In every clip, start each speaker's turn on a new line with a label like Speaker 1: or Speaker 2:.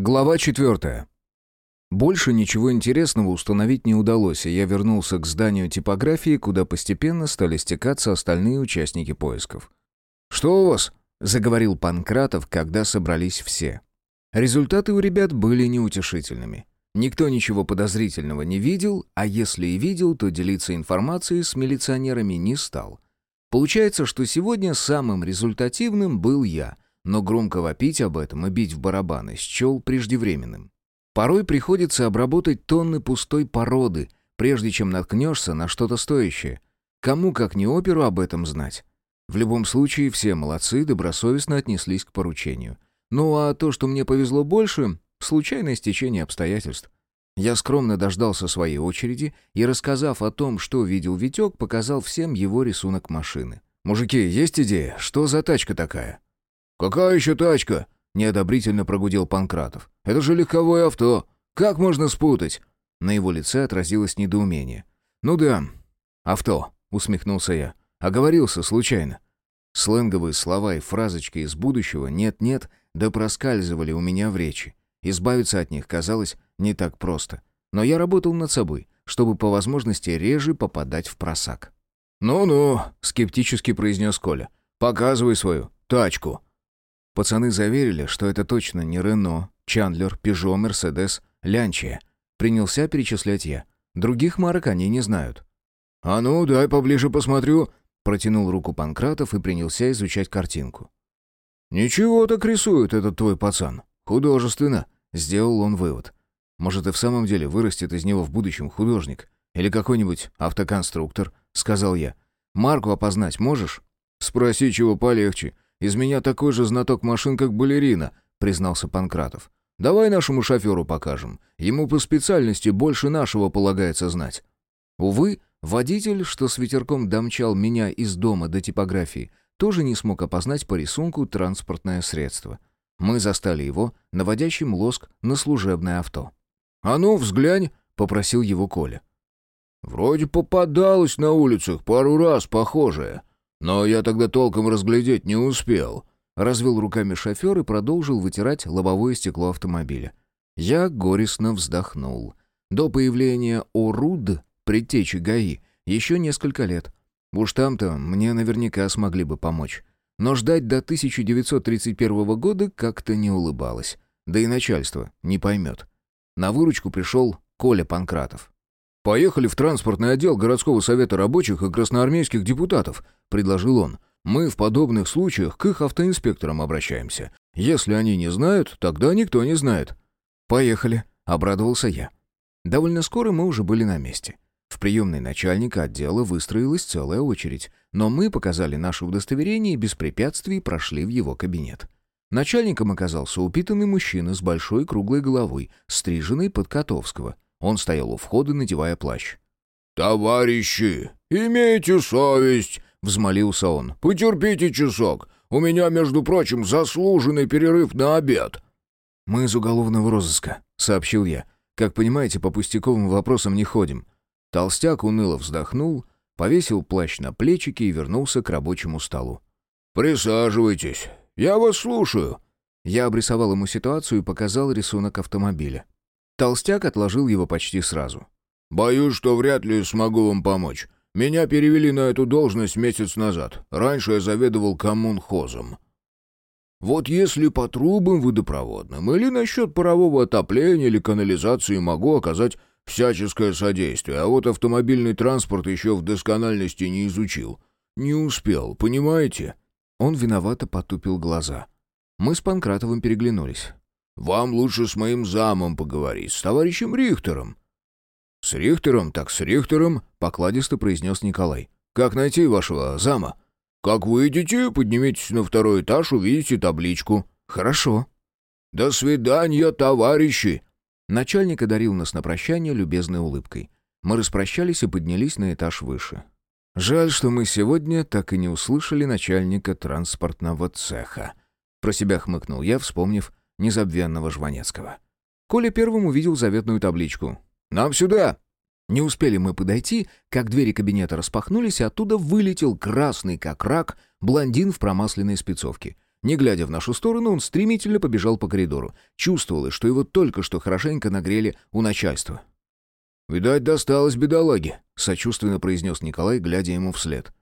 Speaker 1: Глава четвертая. Больше ничего интересного установить не удалось, и я вернулся к зданию типографии, куда постепенно стали стекаться остальные участники поисков. «Что у вас?» — заговорил Панкратов, когда собрались все. Результаты у ребят были неутешительными. Никто ничего подозрительного не видел, а если и видел, то делиться информацией с милиционерами не стал. Получается, что сегодня самым результативным был я — но громко вопить об этом и бить в барабаны счел преждевременным. Порой приходится обработать тонны пустой породы, прежде чем наткнешься на что-то стоящее. Кому, как не оперу, об этом знать? В любом случае, все молодцы, добросовестно отнеслись к поручению. Ну а то, что мне повезло больше, случайное стечение обстоятельств. Я скромно дождался своей очереди и, рассказав о том, что видел Витек, показал всем его рисунок машины. «Мужики, есть идея? Что за тачка такая?»
Speaker 2: «Какая еще тачка?» — неодобрительно прогудел Панкратов. «Это же легковое авто. Как можно спутать?»
Speaker 1: На его лице отразилось недоумение. «Ну да, авто», — усмехнулся я. «Оговорился случайно». Сленговые слова и фразочки из будущего «нет-нет» да проскальзывали у меня в речи. Избавиться от них казалось не так просто. Но я работал над собой, чтобы по возможности реже попадать в просак.
Speaker 2: «Ну-ну», — скептически произнес Коля. «Показывай свою тачку».
Speaker 1: Пацаны заверили, что это точно не Рено, Чандлер, Пежо, Мерседес, Лянчия. Принялся перечислять я. Других марок они не знают.
Speaker 2: «А ну, дай поближе посмотрю», — протянул руку Панкратов и принялся изучать картинку. «Ничего так рисует этот твой пацан. Художественно», — сделал он вывод.
Speaker 1: «Может, и в самом деле вырастет из него в будущем художник. Или какой-нибудь автоконструктор», — сказал я. «Марку опознать можешь?»
Speaker 2: «Спроси, чего полегче. Из меня такой же знаток машин, как балерина», — признался Панкратов. «Давай нашему шоферу покажем. Ему по специальности больше нашего полагается знать».
Speaker 1: Увы, водитель, что с ветерком домчал меня из дома до типографии, тоже не смог опознать по рисунку транспортное средство. Мы застали его, наводящим лоск на служебное авто.
Speaker 2: «А ну, взглянь», — попросил его Коля. «Вроде попадалось на улицах пару раз похожее», но я тогда толком разглядеть не успел.
Speaker 1: Развел руками шофер и продолжил вытирать лобовое стекло автомобиля. Я горестно вздохнул. До появления ОРУД, предтечи ГАИ, еще несколько лет. Уж там-то мне наверняка смогли бы помочь. Но ждать до 1931 года как-то не улыбалось. Да и начальство не поймет. На выручку пришел Коля Панкратов.
Speaker 2: «Поехали в транспортный отдел городского совета рабочих и красноармейских депутатов», — предложил он. «Мы в подобных случаях к их автоинспекторам обращаемся. Если они не знают, тогда никто не знает».
Speaker 1: «Поехали», — обрадовался я. Довольно скоро мы уже были на месте. В приемной начальника отдела выстроилась целая очередь, но мы показали наше удостоверение и без препятствий прошли в его кабинет. Начальником оказался упитанный мужчина с большой круглой головой, стриженный под Котовского — он стоял у входа, надевая плащ.
Speaker 2: «Товарищи, имейте совесть!» — взмолился он. «Потерпите часок. У меня, между прочим, заслуженный перерыв на обед».
Speaker 1: «Мы из уголовного розыска», — сообщил я. «Как понимаете, по пустяковым вопросам не ходим». Толстяк уныло вздохнул, повесил плащ на плечики и вернулся к рабочему столу.
Speaker 2: «Присаживайтесь. Я вас слушаю».
Speaker 1: Я обрисовал ему ситуацию и показал рисунок автомобиля. Толстяк отложил его почти сразу.
Speaker 2: «Боюсь, что вряд ли смогу вам помочь. Меня перевели на эту должность месяц назад. Раньше я заведовал коммунхозом. Вот если по трубам водопроводным или насчет парового отопления или канализации могу оказать всяческое содействие, а вот автомобильный транспорт еще в доскональности не изучил. Не успел, понимаете?»
Speaker 1: Он виновато потупил глаза. Мы с Панкратовым переглянулись.
Speaker 2: Вам лучше с моим замом поговорить, с товарищем Рихтером».
Speaker 1: «С Рихтером, так с Рихтером», — покладисто произнес Николай. «Как найти вашего зама?»
Speaker 2: «Как выйдете, поднимитесь на второй этаж, увидите табличку».
Speaker 1: «Хорошо».
Speaker 2: «До свидания, товарищи!»
Speaker 1: Начальник одарил нас на прощание любезной улыбкой. Мы распрощались и поднялись на этаж выше. Жаль, что мы сегодня так и не услышали начальника транспортного цеха. Про себя хмыкнул я, вспомнив незабвенного Жванецкого. Коля первым увидел заветную табличку. «Нам сюда!» Не успели мы подойти, как двери кабинета распахнулись, и оттуда вылетел красный как рак блондин в промасленной спецовке. Не глядя в нашу сторону, он стремительно побежал по коридору. Чувствовалось, что его только что хорошенько нагрели у начальства.
Speaker 2: «Видать, досталось бедолаге», — сочувственно произнес Николай, глядя ему вслед.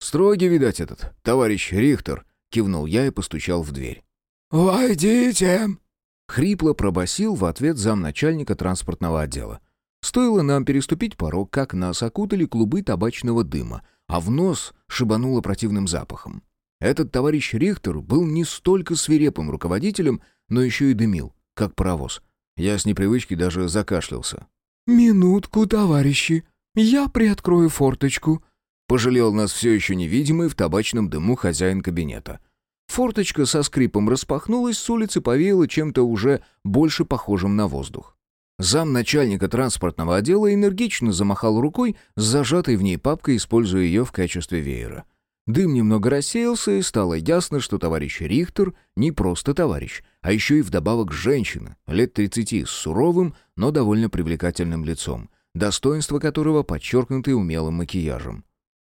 Speaker 1: «Строгий, видать, этот, товарищ Рихтер», — кивнул я и постучал в дверь.
Speaker 2: «Войдите!»
Speaker 1: — хрипло пробасил в ответ замначальника транспортного отдела. Стоило нам переступить порог, как нас окутали клубы табачного дыма, а в нос шибануло противным запахом. Этот товарищ Рихтер был не столько свирепым руководителем, но еще и дымил, как паровоз. Я с непривычки даже закашлялся.
Speaker 2: «Минутку, товарищи, я приоткрою форточку», —
Speaker 1: пожалел нас все еще невидимый в табачном дыму хозяин кабинета. Форточка со скрипом распахнулась, с улицы повеяло чем-то уже больше похожим на воздух. Зам начальника транспортного отдела энергично замахал рукой с зажатой в ней папкой, используя ее в качестве веера. Дым немного рассеялся, и стало ясно, что товарищ Рихтер не просто товарищ, а еще и вдобавок женщина, лет 30, с суровым, но довольно привлекательным лицом, достоинство которого подчеркнуто умелым макияжем.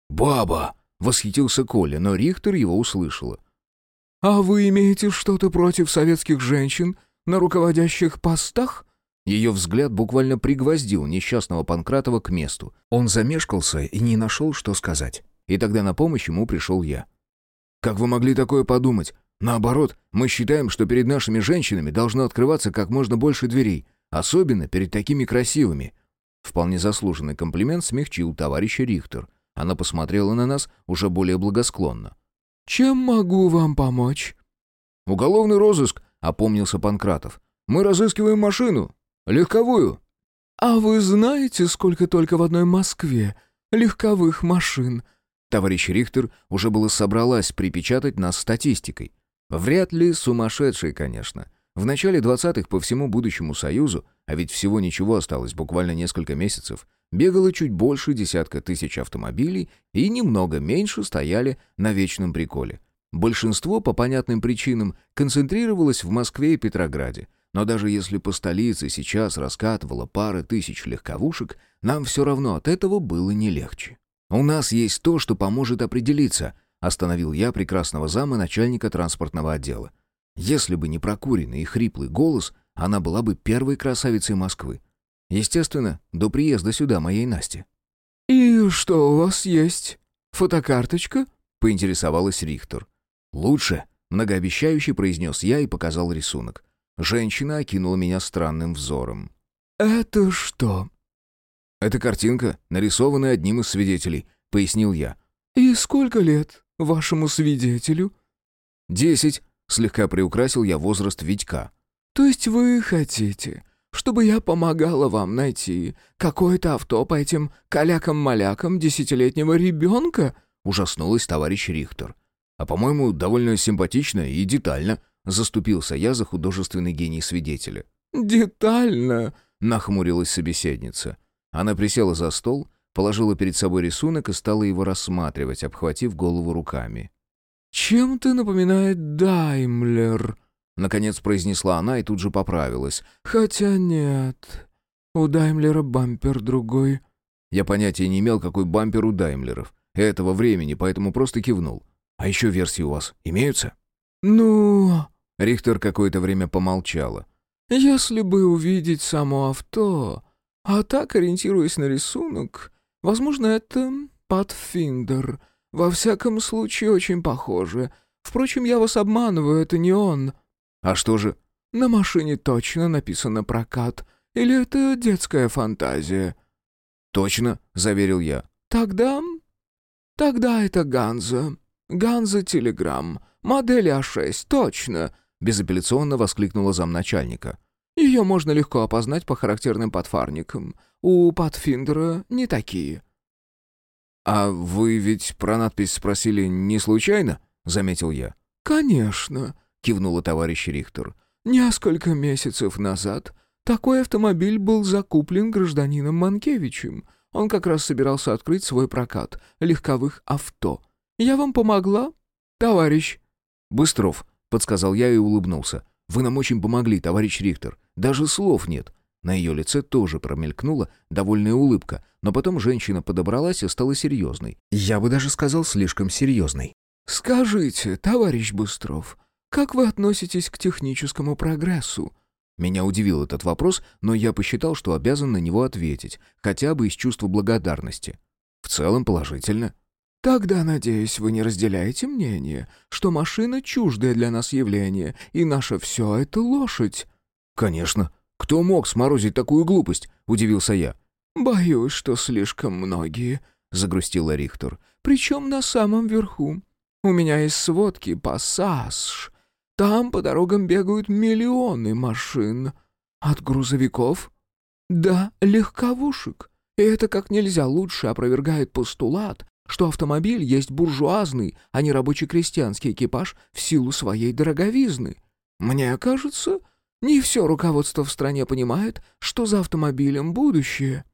Speaker 2: «Баба!» — восхитился Коля, но Рихтер его услышала.
Speaker 3: «А вы имеете что-то против советских женщин на руководящих постах?»
Speaker 1: Ее взгляд буквально пригвоздил несчастного Панкратова к месту. Он замешкался и не нашел, что сказать. И тогда на помощь ему пришел я.
Speaker 2: «Как вы могли такое подумать? Наоборот, мы считаем, что перед нашими женщинами должно открываться как можно больше дверей, особенно перед такими красивыми».
Speaker 1: Вполне заслуженный комплимент смягчил товарища Рихтер. Она посмотрела на нас уже более благосклонно.
Speaker 3: «Чем могу вам помочь?»
Speaker 2: «Уголовный розыск», — опомнился Панкратов. «Мы разыскиваем машину. Легковую».
Speaker 3: «А вы знаете, сколько только в одной Москве легковых машин?»
Speaker 1: Товарищ Рихтер уже было собралась припечатать нас статистикой. Вряд ли сумасшедший, конечно. В начале 20-х по всему будущему Союзу, а ведь всего ничего осталось, буквально несколько месяцев, бегало чуть больше десятка тысяч автомобилей и немного меньше стояли на вечном приколе. Большинство, по понятным причинам, концентрировалось в Москве и Петрограде. Но даже если по столице сейчас раскатывало пара тысяч легковушек, нам все равно от этого было не легче. «У нас есть то, что поможет определиться», — остановил я прекрасного зама начальника транспортного отдела. Если бы не прокуренный и хриплый голос, она была бы первой красавицей Москвы. Естественно, до приезда сюда моей Насти.
Speaker 3: «И что у вас есть? Фотокарточка?» — поинтересовалась Рихтер.
Speaker 1: «Лучше», — многообещающе произнес я и показал рисунок. Женщина окинула меня странным взором.
Speaker 3: «Это что?»
Speaker 1: «Это картинка, нарисованная одним из свидетелей», — пояснил я.
Speaker 3: «И сколько лет вашему свидетелю?»
Speaker 1: «Десять», — слегка приукрасил я возраст Витька.
Speaker 3: «То есть вы хотите, чтобы я помогала вам найти какое-то авто по этим калякам-малякам десятилетнего ребенка?»
Speaker 1: — ужаснулась товарищ Рихтер. «А, по-моему, довольно симпатично и детально», — заступился я за художественный гений свидетеля.
Speaker 3: «Детально?»
Speaker 1: — нахмурилась собеседница. Она присела за стол, положила перед собой рисунок и стала его рассматривать, обхватив голову руками.
Speaker 3: «Чем-то напоминает Даймлер»,
Speaker 1: Наконец произнесла она и тут же поправилась.
Speaker 3: «Хотя нет, у Даймлера бампер другой».
Speaker 1: Я понятия не имел, какой бампер у Даймлеров. Этого времени, поэтому просто кивнул. «А еще версии у вас имеются?»
Speaker 3: «Ну...»
Speaker 1: Рихтер какое-то время помолчала.
Speaker 3: «Если бы увидеть само авто, а так, ориентируясь на рисунок, возможно, это Патфиндер. Во всяком случае, очень похоже. Впрочем, я вас обманываю, это не он».
Speaker 1: «А что же?»
Speaker 3: «На машине точно написано «прокат». Или это детская фантазия?»
Speaker 1: «Точно», — заверил я.
Speaker 3: «Тогда... тогда это Ганза. Ганза Телеграм. Модель А6, точно!» — безапелляционно воскликнула замначальника. «Ее можно легко опознать по характерным подфарникам. У Патфиндера не такие».
Speaker 1: «А вы ведь про надпись спросили не случайно?» — заметил я.
Speaker 3: «Конечно кивнула товарищ Рихтер. «Несколько месяцев назад такой автомобиль был закуплен гражданином Манкевичем. Он как раз собирался открыть свой прокат легковых авто. Я вам помогла, товарищ?»
Speaker 1: «Быстров», — подсказал я и улыбнулся. «Вы нам очень помогли, товарищ Рихтер. Даже слов нет». На ее лице тоже промелькнула довольная улыбка, но потом женщина подобралась и стала серьезной. Я бы даже сказал, слишком серьезной.
Speaker 3: «Скажите, товарищ Быстров, как вы относитесь к техническому прогрессу?»
Speaker 1: Меня удивил этот вопрос, но я посчитал, что обязан на него ответить, хотя бы из чувства благодарности. В целом положительно.
Speaker 3: «Тогда, надеюсь, вы не разделяете мнение, что машина — чуждое для нас явление, и наше все — это лошадь?»
Speaker 1: «Конечно. Кто мог сморозить такую глупость?» — удивился я.
Speaker 3: «Боюсь, что слишком многие», — загрустила Рихтер. «Причем на самом верху. У меня есть сводки по САСШ. Там по дорогам бегают миллионы машин. От грузовиков до легковушек. И это как нельзя лучше опровергает постулат, что автомобиль есть буржуазный, а не рабоче-крестьянский экипаж в силу своей дороговизны. Мне кажется, не все руководство в стране понимает, что за автомобилем будущее».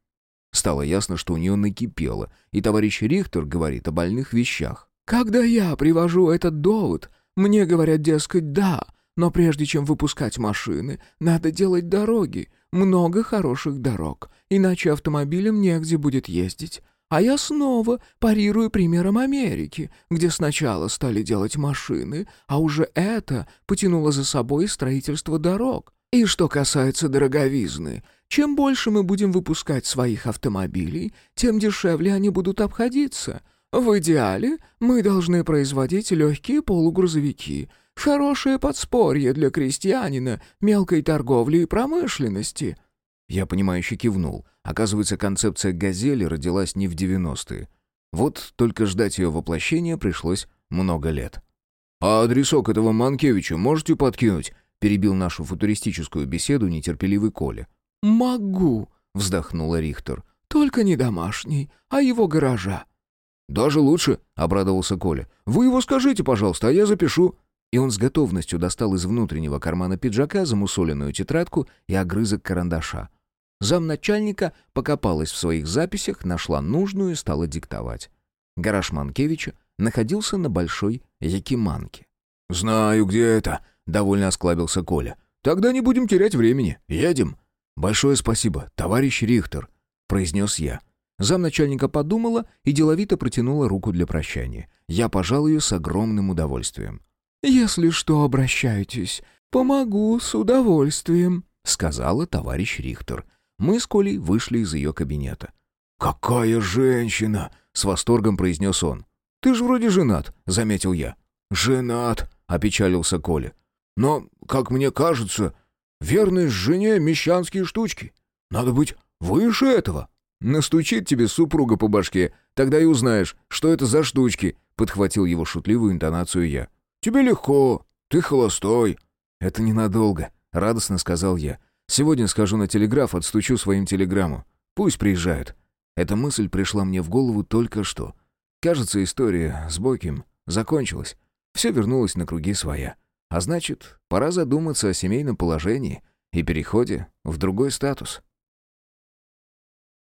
Speaker 1: Стало ясно, что у нее накипело, и товарищ Рихтер говорит о больных вещах.
Speaker 3: Когда я привожу этот довод, мне говорят, дескать, да, но прежде чем выпускать машины, надо делать дороги, много хороших дорог, иначе автомобилям негде будет ездить. А я снова парирую примером Америки, где сначала стали делать машины, а уже это потянуло за собой строительство дорог. И что касается дороговизны, чем больше мы будем выпускать своих автомобилей, тем дешевле они будут обходиться — в идеале мы должны производить легкие полугрузовики, хорошее подспорье для крестьянина, мелкой торговли и промышленности».
Speaker 1: Я понимающе кивнул. Оказывается, концепция «Газели» родилась не в 90-е. Вот только ждать ее воплощения пришлось много лет.
Speaker 2: «А адресок этого Манкевича можете подкинуть?» перебил нашу футуристическую беседу нетерпеливый Коля.
Speaker 3: «Могу», — вздохнула Рихтер. «Только не домашний, а его гаража.
Speaker 2: «Даже лучше», — обрадовался Коля. «Вы его скажите, пожалуйста, а я запишу».
Speaker 1: И он с готовностью достал из внутреннего кармана пиджака замусоленную тетрадку и огрызок карандаша. Замначальника покопалась в своих записях, нашла нужную и стала диктовать. Гараж Манкевича находился на Большой Якиманке.
Speaker 2: «Знаю, где это», — довольно осклабился Коля. «Тогда не будем терять времени. Едем».
Speaker 1: «Большое спасибо, товарищ Рихтер», — произнес я. Замначальника подумала и деловито протянула руку для прощания. Я пожал ее с огромным удовольствием.
Speaker 3: «Если что, обращайтесь. Помогу с удовольствием», — сказала товарищ Рихтер. Мы с Колей вышли из ее кабинета.
Speaker 2: «Какая женщина!» — с восторгом произнес он.
Speaker 1: «Ты же вроде женат», — заметил я.
Speaker 2: «Женат», — опечалился Коля. «Но, как мне кажется, верность жене — мещанские штучки. Надо быть выше этого».
Speaker 1: «Настучит тебе супруга по башке, тогда и узнаешь, что это за штучки», — подхватил его шутливую интонацию я.
Speaker 2: «Тебе легко, ты холостой».
Speaker 1: «Это ненадолго», — радостно сказал я. «Сегодня схожу на телеграф, отстучу своим телеграмму. Пусть приезжают». Эта мысль пришла мне в голову только что. Кажется, история с Боким закончилась. Все вернулось на круги своя. А значит, пора задуматься о семейном положении и переходе в другой статус.